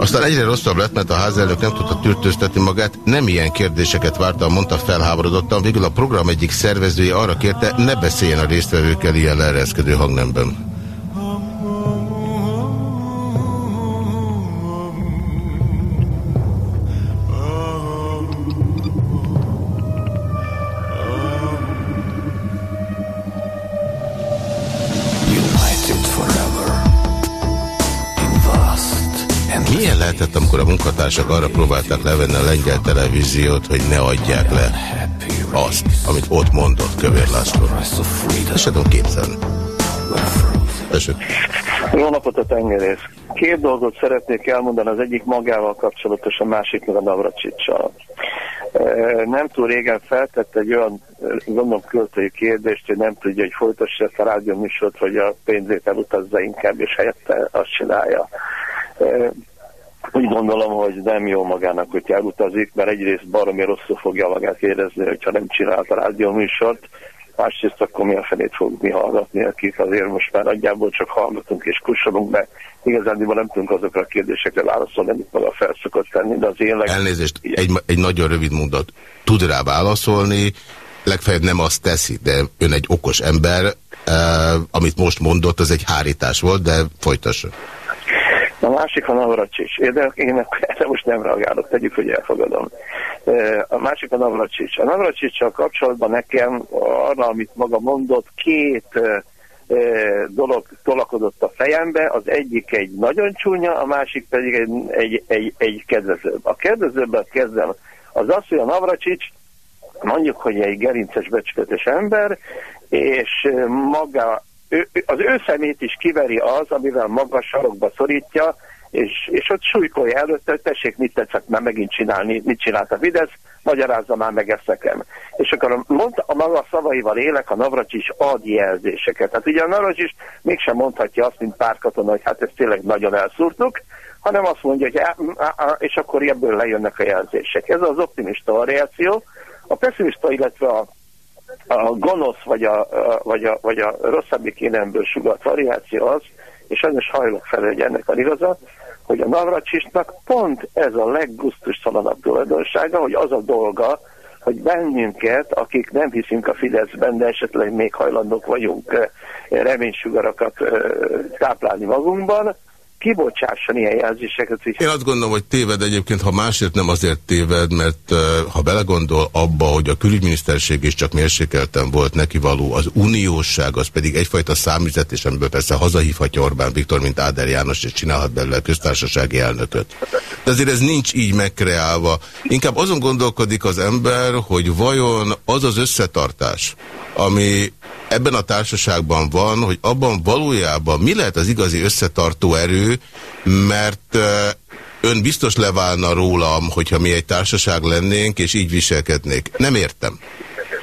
Aztán egyre rosszabb lett, mert a házelnök nem tudta tűrtőztetni magát, nem ilyen kérdéseket vártam, mondta felháborodottan, végül a program egyik szervezője arra kérte, ne beszéljen a résztvevőkkel ilyen leereszkedő hangnemben. Lehetett, amikor a munkatársak arra próbálták levenni a lengyel televíziót, hogy ne adják le azt, amit ott mondott Kövér László? Ezt se tudom képzelni. Tessék. Jó napot a tengerész! Két dolgot szeretnék elmondani, az egyik magával kapcsolatos, a másik meg a Navracsicsal. Nem túl régen feltett egy olyan, gondolom költői kérdést, hogy nem tudja, hogy folytassa ezt a rádió műsort, vagy a pénzét elutazza inkább, és helyette azt csinálja. Úgy gondolom, hogy nem jó magának, hogy elutazik, mert egyrészt baromi rosszul fogja magát érezni, hogyha nem csinált a rádió műsort, másrészt akkor mi a fenét fogunk mi hallgatni, akik azért most már nagyjából csak hallgatunk és kussolunk be. Igazán nem tudunk azokra a kérdésekre válaszolni, amit maga felszokott tenni, de az én leg... Elnézést, egy, egy nagyon rövid mondat. Tud rá válaszolni, legfeljebb nem azt teszi, de ön egy okos ember, eh, amit most mondott, az egy hárítás volt, de folytassa. Másik a Navracsics. De én erre most nem reagálok, tegyük, hogy elfogadom. A másik a Navracsics. A Navracsicsal kapcsolatban nekem arra, amit maga mondott, két dolog tolakodott a fejembe. Az egyik egy nagyon csúnya, a másik pedig egy, egy, egy, egy kedvezőbb. A kedvezőbbet kezdem. Az az, hogy a Navracsics mondjuk, hogy egy gerinces becsületes ember, és maga ő, az ő szemét is kiveri az, amivel maga sarokba szorítja, és, és ott súlykolja előtte, hogy tessék, mit tetszett már megint csinálni, mit csinált a Fidesz, magyarázza már meg ezt nekem. És akkor mondta, a maga szavaival élek, a Navracsics ad jelzéseket. Hát ugye a Navracsics mégsem mondhatja azt, mint pár katona, hogy hát ezt tényleg nagyon elszúrtuk, hanem azt mondja, hogy á, á, á, és akkor ebből lejönnek a jelzések. Ez az optimista a reakció. A pessimista, illetve a a gonosz vagy a, a- vagy a, vagy a rosszabbik énemből sugalt variáció az, és sajnos hajlok fel, hogy ennek a igaza, hogy a Navracsisnak pont ez a leggusztustalanabb tulajdonsága, hogy az a dolga, hogy bennünket, akik nem hiszünk a Fideszben, de esetleg még hajlandók vagyunk eh, reménysugarakat eh, táplálni magunkban, kibocsásson ilyen jelzéseket, Én azt gondolom, hogy téved egyébként, ha másért nem azért téved, mert ha belegondol abba, hogy a külügyminiszterség is csak mérsékelten volt neki való, az uniósság, az pedig egyfajta számüzet, és amiből persze hazahívhatja Orbán Viktor, mint Áder János, és csinálhat belőle köztársasági elnököt. De azért ez nincs így megkreálva. Inkább azon gondolkodik az ember, hogy vajon az az összetartás, ami ebben a társaságban van, hogy abban valójában mi lehet az igazi összetartó erő, mert ön biztos leválna rólam, hogyha mi egy társaság lennénk, és így viselkednék. Nem értem.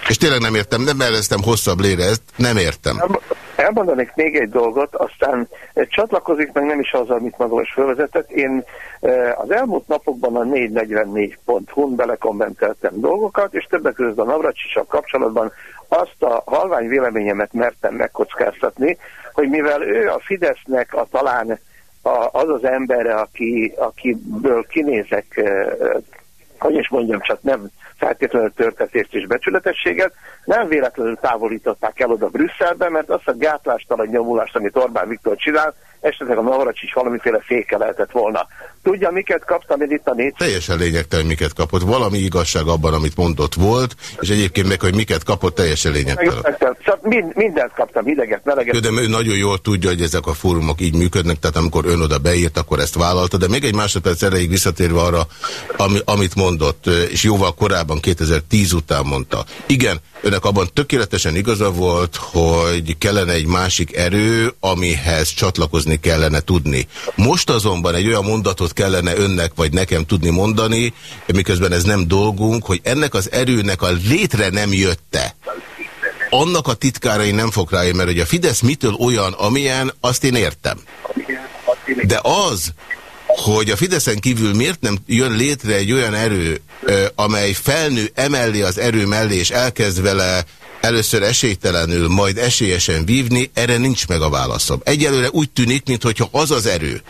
És tényleg nem értem, nem melleztem hosszabb lére ezt, nem értem. Elmondanék még egy dolgot, aztán eh, csatlakozik meg nem is az, amit maga most felvezetett. Én eh, az elmúlt napokban a 444.hu-n belekommenteltem dolgokat, és többek között a Navracsisal kapcsolatban azt a halvány véleményemet mertem megkockáztatni, hogy mivel ő a Fidesznek a talán a, az az embere, aki, akiből kinézek eh, hogy is mondjam, csak nem feltétlenül törtetést és becsületességet, nem véletlenül távolították el oda Brüsszelbe, mert azt a gátlástalan nyomulást, amit Orbán Viktor csinál, esetleg a Navracsics valamiféle féke lehetett volna. Tudja, miket kaptam én itt a négy? Teljesen lényegtelen, miket kapott. Valami igazság abban, amit mondott volt, és egyébként meg, hogy miket kapott, teljesen lényegtelen. Szóval mind, mindent kaptam, hideget, meleget. De ő nagyon jól tudja, hogy ezek a fórumok így működnek, tehát amikor ön oda beírt, akkor ezt vállalta. De még egy másodperc erejéig visszatérve arra, ami, amit mondott, és jóval korábban, 2010 után mondta. Igen, önnek abban tökéletesen igaza volt, hogy kellene egy másik erő, amihez csatlakozni kellene tudni. Most azonban egy olyan mondatot kellene önnek vagy nekem tudni mondani, miközben ez nem dolgunk, hogy ennek az erőnek a létre nem jötte annak a titkárai nem fog rájönni, mert hogy a Fidesz mitől olyan, amilyen, azt én értem. De az, hogy a Fideszen kívül miért nem jön létre egy olyan erő, amely felnő emellé az erő mellé, és elkezd vele először esélytelenül, majd esélyesen vívni, erre nincs meg a válaszom. Egyelőre úgy tűnik, mintha az az erő,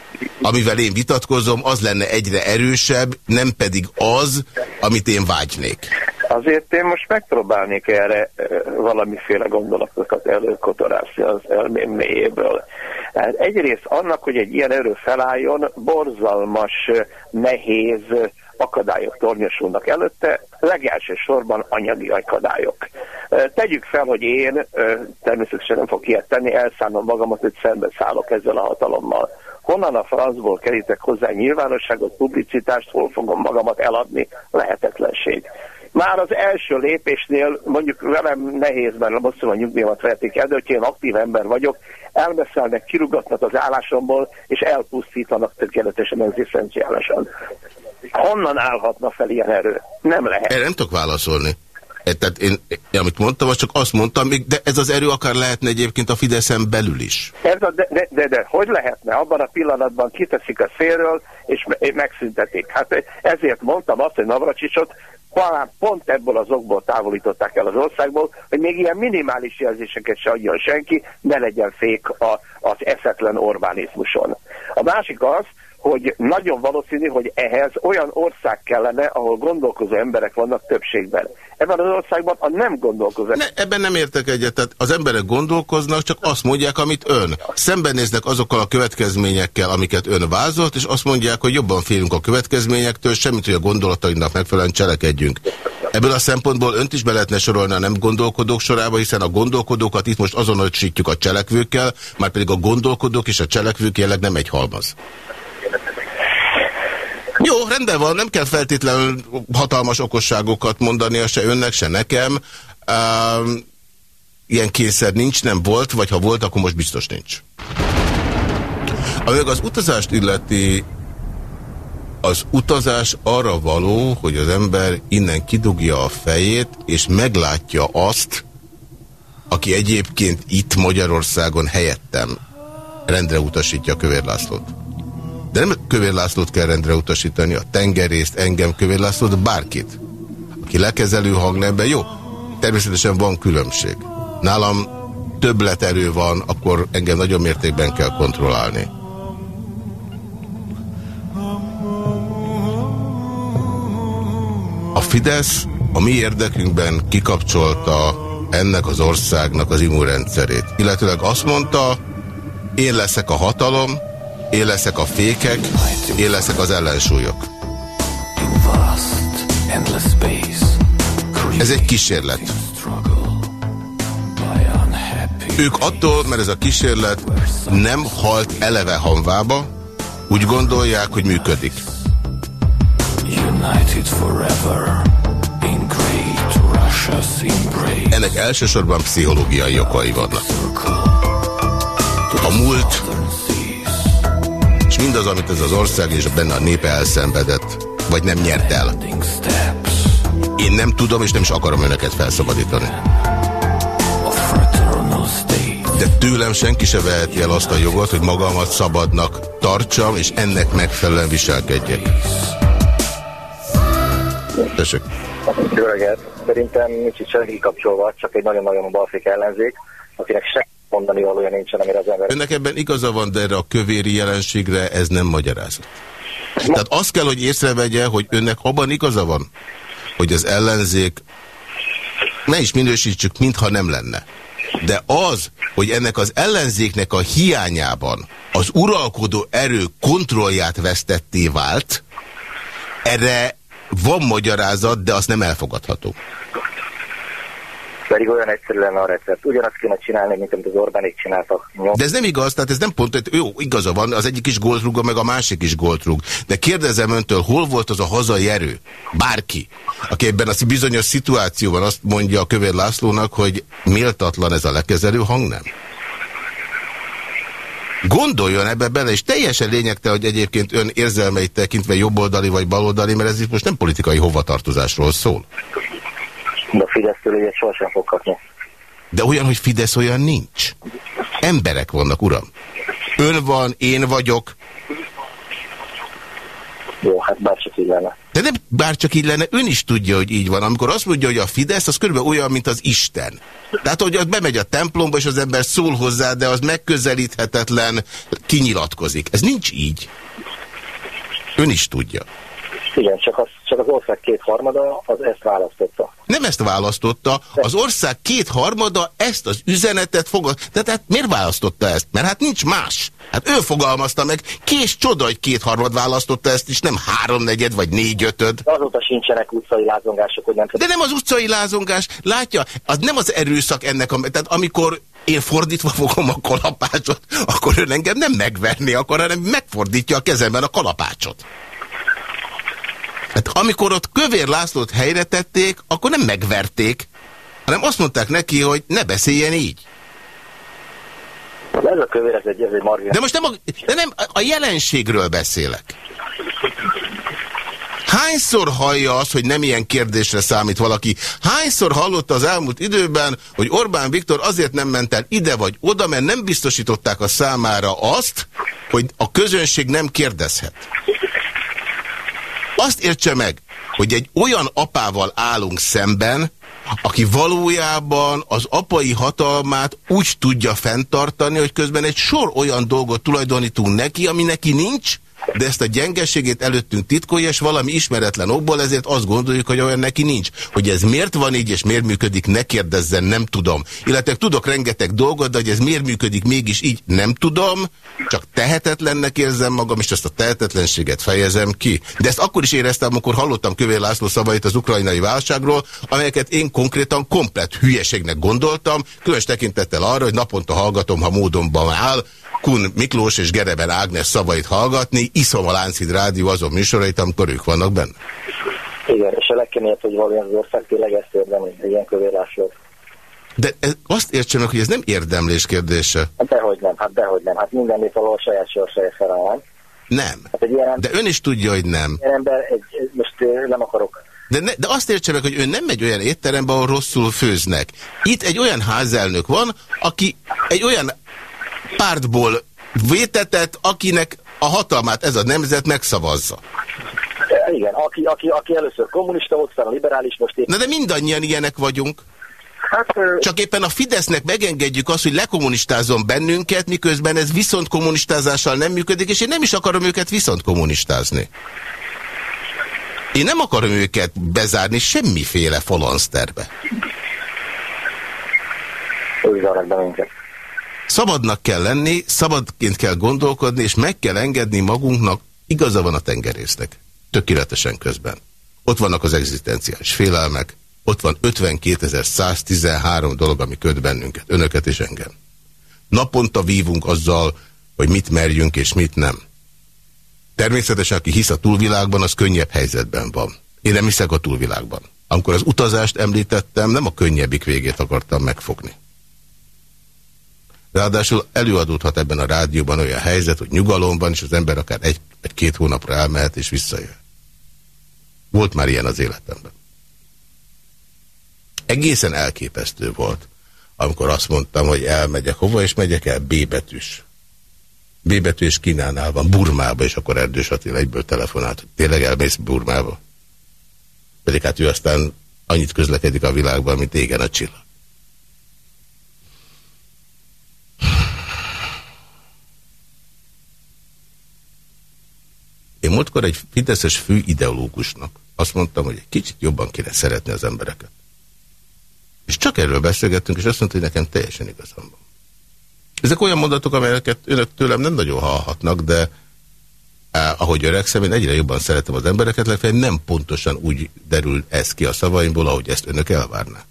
amivel én vitatkozom, az lenne egyre erősebb, nem pedig az, amit én vágynék. Azért én most megpróbálnék erre valamiféle gondolatokat előkotorászni az elmém mélyéből. Hát egyrészt annak, hogy egy ilyen erő felálljon, borzalmas, nehéz akadályok tornyosulnak előtte, legelső sorban anyagi akadályok. Tegyük fel, hogy én természetesen nem fog ilyet tenni, elszállom magamat, hogy szembeszállok ezzel a hatalommal. Honnan a francból kerítek hozzá nyilvánosságot, publicitást, hol fogom magamat eladni? Lehetetlenség. Már az első lépésnél, mondjuk velem nehéz, mert most a nyugdíjamat vehetik el, de hogyha én aktív ember vagyok, elbeszélnek, kirugatnak az állásomból, és elpusztítanak tökéletesen egzisztenciálisan. Honnan állhatna fel ilyen erő? Nem lehet. Erre nem tudok válaszolni. E, tehát én, amit mondtam, az csak azt mondtam, de ez az erő akár lehetne egyébként a Fideszen belül is. Ez a, de, de, de, de hogy lehetne? Abban a pillanatban kiteszik a szélről, és megszüntetik. Hát ezért mondtam azt, hogy Navracsicsot talán pont ebből az okból távolították el az országból, hogy még ilyen minimális jelzéseket se adjon senki, ne legyen fék a, az eszetlen Orbánizmuson. A másik az, hogy nagyon valószínű, hogy ehhez olyan ország kellene, ahol gondolkozó emberek vannak többségben. Ebben az országban a nem gondolkozó. Ne, ebben nem értek egyet. Tehát az emberek gondolkoznak, csak azt mondják, amit ön. Szembenéznek azokkal a következményekkel, amiket ön vázolt, és azt mondják, hogy jobban félünk a következményektől, semmit, hogy a gondolatainak megfelelően cselekedjünk. Ebből a szempontból önt is be lehetne sorolni a nem gondolkodók sorába, hiszen a gondolkodókat itt most azonosítjuk a cselekvőkkel, már pedig a gondolkodók és a cselekvők jelleg nem egy halmaz. Jó, rendben van, nem kell feltétlenül hatalmas okosságokat mondani, se önnek, se nekem. Uh, ilyen kényszer nincs, nem volt, vagy ha volt, akkor most biztos nincs. Ami az utazást illeti, az utazás arra való, hogy az ember innen kidugja a fejét, és meglátja azt, aki egyébként itt Magyarországon helyettem rendre utasítja Kövér Lászlót. De nem Kövér Lászlót kell rendre utasítani, a tengerészt, engem, Kövér Lászlót, bárkit. Aki lekezelő hangnemben, jó, természetesen van különbség. Nálam többleterő van, akkor engem nagyon mértékben kell kontrollálni. A Fidesz a mi érdekünkben kikapcsolta ennek az országnak az immunrendszerét. Illetőleg azt mondta, én leszek a hatalom, én leszek a fékek, én leszek az ellensúlyok. Ez egy kísérlet. Ők attól, mert ez a kísérlet nem halt eleve hanvába, úgy gondolják, hogy működik. Ennek elsősorban pszichológiai okai vannak. A múlt mindaz, amit ez az ország és benne a népe elszenvedett, vagy nem nyert el. Én nem tudom, és nem is akarom önöket felszabadítani. De tőlem senki se veheti el azt a jogot, hogy magamat szabadnak tartsam, és ennek megfelelően viselkedjek. Tessék. Jó reggelt. Szerintem nincs senki kapcsolva, csak egy nagyon-nagyon balfék ellenzék, akinek se mondani valója nincsen, amire az ember... Önnek ebben igaza van, de erre a kövéri jelenségre ez nem magyarázat. Tehát azt kell, hogy észrevegye, hogy önnek abban igaza van, hogy az ellenzék ne is minősítsük, mintha nem lenne. De az, hogy ennek az ellenzéknek a hiányában az uralkodó erő kontrollját vesztetté vált, erre van magyarázat, de azt nem elfogadható. Pedig olyan egyszerű lenne a recept. Ugyanazt kéne csinálni, mint amit az Orbánék csináltak. Nyom. De ez nem igaz, tehát ez nem pont, hogy jó, igaza van, az egyik is gólt meg a másik is gólt. De kérdezem öntől, hol volt az a hazai erő? Bárki, aki ebben a bizonyos szituációban azt mondja a Kövér Lászlónak, hogy méltatlan ez a lekezelő hang, nem? Gondoljon ebbe bele, és teljesen lényegte, hogy egyébként ön érzelmeit tekintve jobboldali vagy baloldali, mert ez itt most nem politikai hovatartozásról szól. Fidesztől ilyet sohasem fog kapni. De olyan, hogy Fidesz olyan nincs. Emberek vannak, uram. Ön van, én vagyok. Jó, hát bárcsak így lenne. De nem bárcsak így lenne, ön is tudja, hogy így van. Amikor azt mondja, hogy a Fidesz, az körülbelül olyan, mint az Isten. Tehát, hogy az bemegy a templomba, és az ember szól hozzá, de az megközelíthetetlen, kinyilatkozik. Ez nincs így. Ön is tudja. Igen, csak az, csak az ország kétharmada az ezt választotta. Nem ezt választotta, az ország kétharmada ezt az üzenetet fogad. Tehát miért választotta ezt? Mert hát nincs más. Hát ő fogalmazta meg, kés csoda, hogy kétharmad választotta ezt, és nem háromnegyed vagy négyötöd. De azóta sincsenek utcai lázongások, hogy nem De nem az utcai lázongás, látja, az nem az erőszak ennek, a, tehát amikor én fordítva fogom a kalapácsot, akkor ön engem nem megverni akar, hanem megfordítja a kezemben a kalapácsot. Hát amikor ott Kövér Lászlót helyre tették, akkor nem megverték, hanem azt mondták neki, hogy ne beszéljen így. Ez a kövér, ez egy, ez egy marginális. De most nem a, de nem a jelenségről beszélek. Hányszor hallja azt, hogy nem ilyen kérdésre számít valaki? Hányszor hallotta az elmúlt időben, hogy Orbán Viktor azért nem ment el ide vagy oda, mert nem biztosították a számára azt, hogy a közönség nem kérdezhet? Azt értse meg, hogy egy olyan apával állunk szemben, aki valójában az apai hatalmát úgy tudja fenntartani, hogy közben egy sor olyan dolgot tulajdonítunk neki, ami neki nincs, de ezt a gyengeségét előttünk titkolja, és valami ismeretlen okból, ezért azt gondoljuk, hogy olyan neki nincs. Hogy ez miért van így, és miért működik, ne kérdezzen, nem tudom. Illetve tudok rengeteg dolgot, de hogy ez miért működik mégis így, nem tudom, csak tehetetlennek érzem magam, és ezt a tehetetlenséget fejezem ki. De ezt akkor is éreztem, amikor hallottam Kövér László szavait az ukrajnai válságról, amelyeket én konkrétan komplet hülyeségnek gondoltam, különös tekintettel arra, hogy naponta hallgatom, ha módonban áll, Kun Miklós és Gereben Ágnes szavait hallgatni, iszom a Lánchíd Rádió azon műsorait, amikor ők vannak benne. Igen, és a legkeményebb, hogy valójában az ország tényleg ezt érdemli, ilyen Kövér. De ez, azt értsen meg, hogy ez nem érdemlés kérdése. Hát dehogy nem, hát dehogy nem. Hát minden nép valahol saját sorsája feláll. Nem. Hát egy ilyen, De ön is tudja, hogy nem. ilyen ember, egy, most nem akarok. De, ne, de azt értse meg, hogy ön nem megy olyan étterembe, ahol rosszul főznek. Itt egy olyan házelnök van, aki egy olyan pártból vétetett, akinek a hatalmát ez a nemzet megszavazza. Igen, aki, aki, aki először kommunista volt, aztán liberális, most épp... Na de mindannyian ilyenek vagyunk. Hát, Csak éppen a Fidesznek megengedjük azt, hogy lekommunistázzon bennünket, miközben ez viszont kommunistázással nem működik, és én nem is akarom őket viszont kommunistázni. Én nem akarom őket bezárni semmiféle falanszterbe. úgy zárnak be minket. Szabadnak kell lenni, szabadként kell gondolkodni, és meg kell engedni magunknak, igaza van a tengerésznek, tökéletesen közben. Ott vannak az egzisztenciális félelmek, ott van 52.113 dolog, ami köt bennünket, önöket és engem. Naponta vívunk azzal, hogy mit merjünk és mit nem. Természetesen, aki hisz a túlvilágban, az könnyebb helyzetben van. Én nem hiszek a túlvilágban. Amikor az utazást említettem, nem a könnyebbik végét akartam megfogni. Ráadásul előadódhat ebben a rádióban olyan helyzet, hogy nyugalom van, és az ember akár egy vagy két hónapra elmehet és visszajön. Volt már ilyen az életemben. Egészen elképesztő volt, amikor azt mondtam, hogy elmegyek hova, és megyek el B betűs. B betű és Kínánál van, Burmába, és akkor Erdős Attila egyből telefonált, hogy tényleg elmész Burmába. Pedig hát ő aztán annyit közlekedik a világban, mint égen a csillag. Én múltkor egy fideszes fő ideológusnak azt mondtam, hogy egy kicsit jobban kéne szeretni az embereket. És csak erről beszélgettünk, és azt mondta, hogy nekem teljesen igazam van. Ezek olyan mondatok, amelyeket önök tőlem nem nagyon hallhatnak, de eh, ahogy öregszem, én egyre jobban szeretem az embereket, legfeljebb nem pontosan úgy derül ez ki a szavaimból, ahogy ezt önök elvárnák.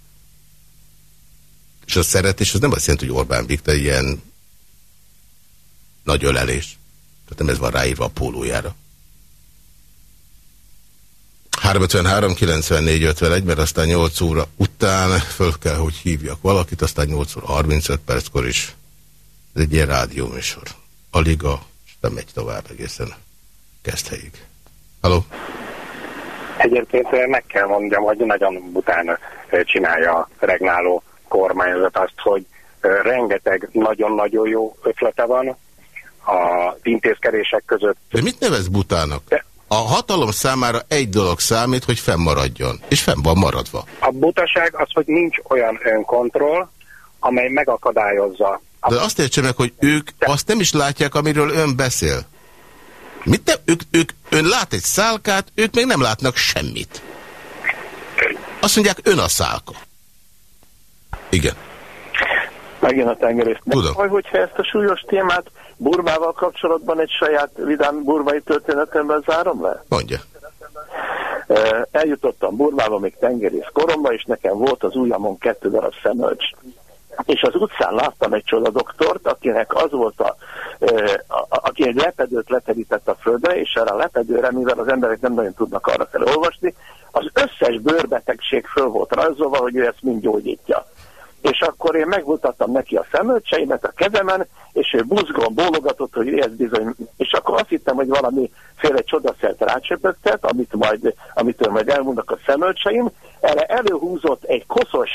És a szeretés az nem azt jelenti, hogy Orbán Viktor ilyen nagy ölelés. Tehát nem ez van ráírva a pólójára. 353 94 51, mert aztán 8 óra után föl kell, hogy hívjak valakit, aztán 8 óra 35 perckor is. Ez egy ilyen rádióműsor. A liga, és nem megy tovább egészen kezdhelyig. Halló? Egyébként meg kell mondjam, hogy nagyon bután ö, csinálja a regnáló kormányzat azt, hogy ö, rengeteg nagyon-nagyon jó ötlete van az intézkedések között. De mit nevez butának? A hatalom számára egy dolog számít, hogy fennmaradjon. És fenn van maradva. A butaság az, hogy nincs olyan önkontroll, amely megakadályozza. De azt értse meg, hogy ők azt nem is látják, amiről ön beszél. Mit te, ők, ők, ön lát egy szálkát, ők még nem látnak semmit. Azt mondják, ön a szálka. Igen. Megint a tengerész. Tudom. baj, hogyha ezt a súlyos témát Burmával kapcsolatban egy saját vidám burmai történetemben zárom le? Mondja. Eljutottam Burmába még tengerész koromba, és nekem volt az ujjamon kettő darab szemölcs. És az utcán láttam egy csoda doktort, akinek az volt a, a, aki egy lepedőt leterített a földre, és erre a lepedőre, mivel az emberek nem nagyon tudnak arra fel olvasni, az összes bőrbetegség föl volt rajzolva, hogy ő ezt mind gyógyítja. És akkor én megmutattam neki a szemölcseimet a kezemen, és ő buzgón bólogatott, hogy ez bizony, és akkor azt hittem, hogy valamiféle csodaszert rácsöpögtet, amit majd, amitől majd elmondok a szemölcseim, erre előhúzott egy koszos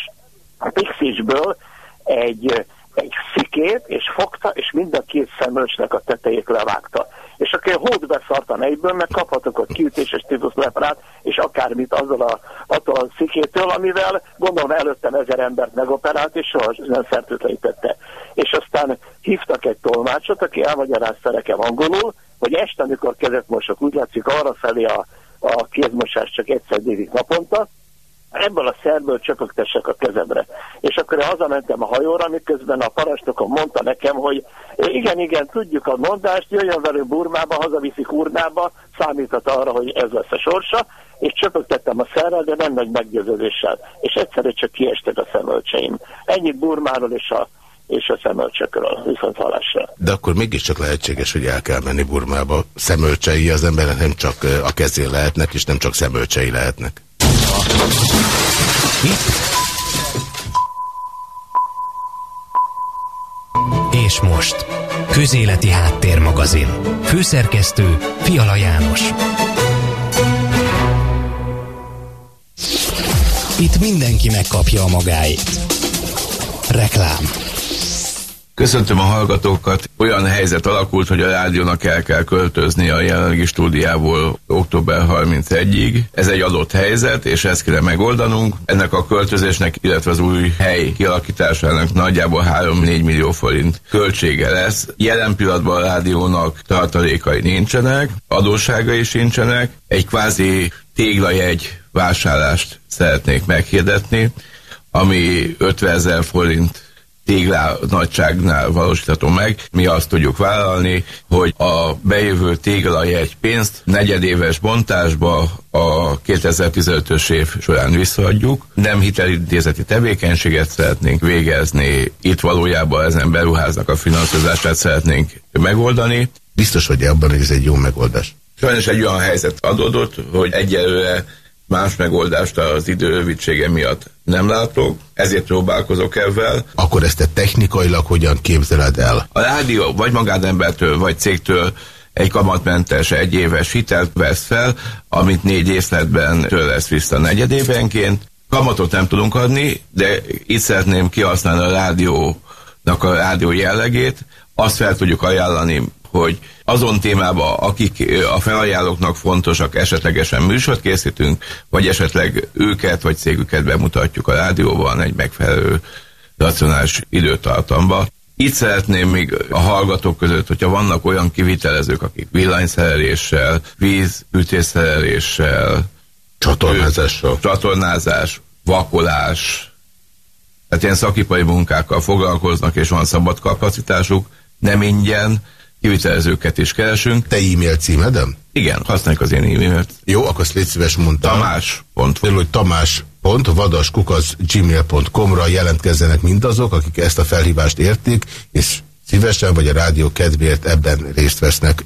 pixisből egy, egy szikét, és fogta, és mind a két szemölcsnek a tetejét levágta. És én hódbe szartam egyből, meg kaphatok ott kiütéses tífus leprát, és akármit azzal a, attól a szikétől, amivel gondolom előttem ezer embert megoperált, és soha nem fertőtlenítette. És aztán hívtak egy tolmácsot, aki elmagyarázta nekem angolul, hogy este, amikor kezet mosok, úgy látszik arra felé a, a kézmosás csak egyszer délig naponta, ebből a szerből csöpögtessek a kezemre. És akkor hazamentem a hajóra, miközben a parancsnokom mondta nekem, hogy igen, igen, tudjuk a mondást, jöjjön velünk Burmába, hazaviszik urnába, számíthat arra, hogy ez lesz a sorsa, és csöpögtettem a szerrel, de nem nagy meggyőződéssel. És egyszerűen csak kiestek a szemölcseim. Ennyit Burmáról és a, és a szemölcsökről, viszont hallásra. De akkor mégiscsak lehetséges, hogy el kell menni Burmába. Szemölcsei az embernek nem csak a kezén lehetnek, és nem csak szemölcsei lehetnek. És most Közéleti Háttérmagazin. Főszerkesztő Fiala János. Itt mindenki megkapja a magáét. Reklám. Köszöntöm a hallgatókat. Olyan helyzet alakult, hogy a rádiónak el kell költözni a jelenlegi stúdiából október 31-ig. Ez egy adott helyzet, és ezt kéne megoldanunk. Ennek a költözésnek, illetve az új hely kialakításának nagyjából 3-4 millió forint költsége lesz. Jelen pillanatban a rádiónak tartalékai nincsenek, adósságai sincsenek. Egy kvázi téglajegy vásárlást szeretnék meghirdetni, ami 50 ezer forint téglá nagyságnál valósítható meg. Mi azt tudjuk vállalni, hogy a bejövő téglajegy pénzt negyedéves bontásba a 2015-ös év során visszaadjuk. Nem hitelintézeti tevékenységet szeretnénk végezni, itt valójában ezen beruháznak a finanszírozását szeretnénk megoldani. Biztos vagy abban, hogy ez egy jó megoldás. Sajnos egy olyan helyzet adódott, hogy egyelőre más megoldást az idő rövidsége miatt nem látok, ezért próbálkozok ezzel. Akkor ezt te technikailag hogyan képzeled el? A rádió vagy magánembertől, vagy cégtől egy kamatmentes egyéves hitelt vesz fel, amit négy észletben től lesz vissza negyedévenként. Kamatot nem tudunk adni, de itt szeretném kihasználni a rádiónak a rádió jellegét. Azt fel tudjuk ajánlani, hogy azon témában, akik a felajánlóknak fontosak, esetlegesen műsort készítünk, vagy esetleg őket, vagy cégüket bemutatjuk a rádióban egy megfelelő racionális időtartamba. Itt szeretném még a hallgatók között, hogyha vannak olyan kivitelezők, akik villanyszereléssel, vízütésszereléssel, csatornázással, csatornázás, vakolás, tehát ilyen szakipari munkákkal foglalkoznak, és van szabad kapacitásuk, nem ingyen, kivitelezőket is keresünk. Te e-mail címedem? Igen, használjuk az én e-mailt. Jó, akkor azt légy szíves mondta. Tamás. Pont. hogy Tamás vadaskukac.gmail.com-ra jelentkezzenek mindazok, akik ezt a felhívást értik, és szívesen vagy a rádió kedvéért ebben részt vesznek.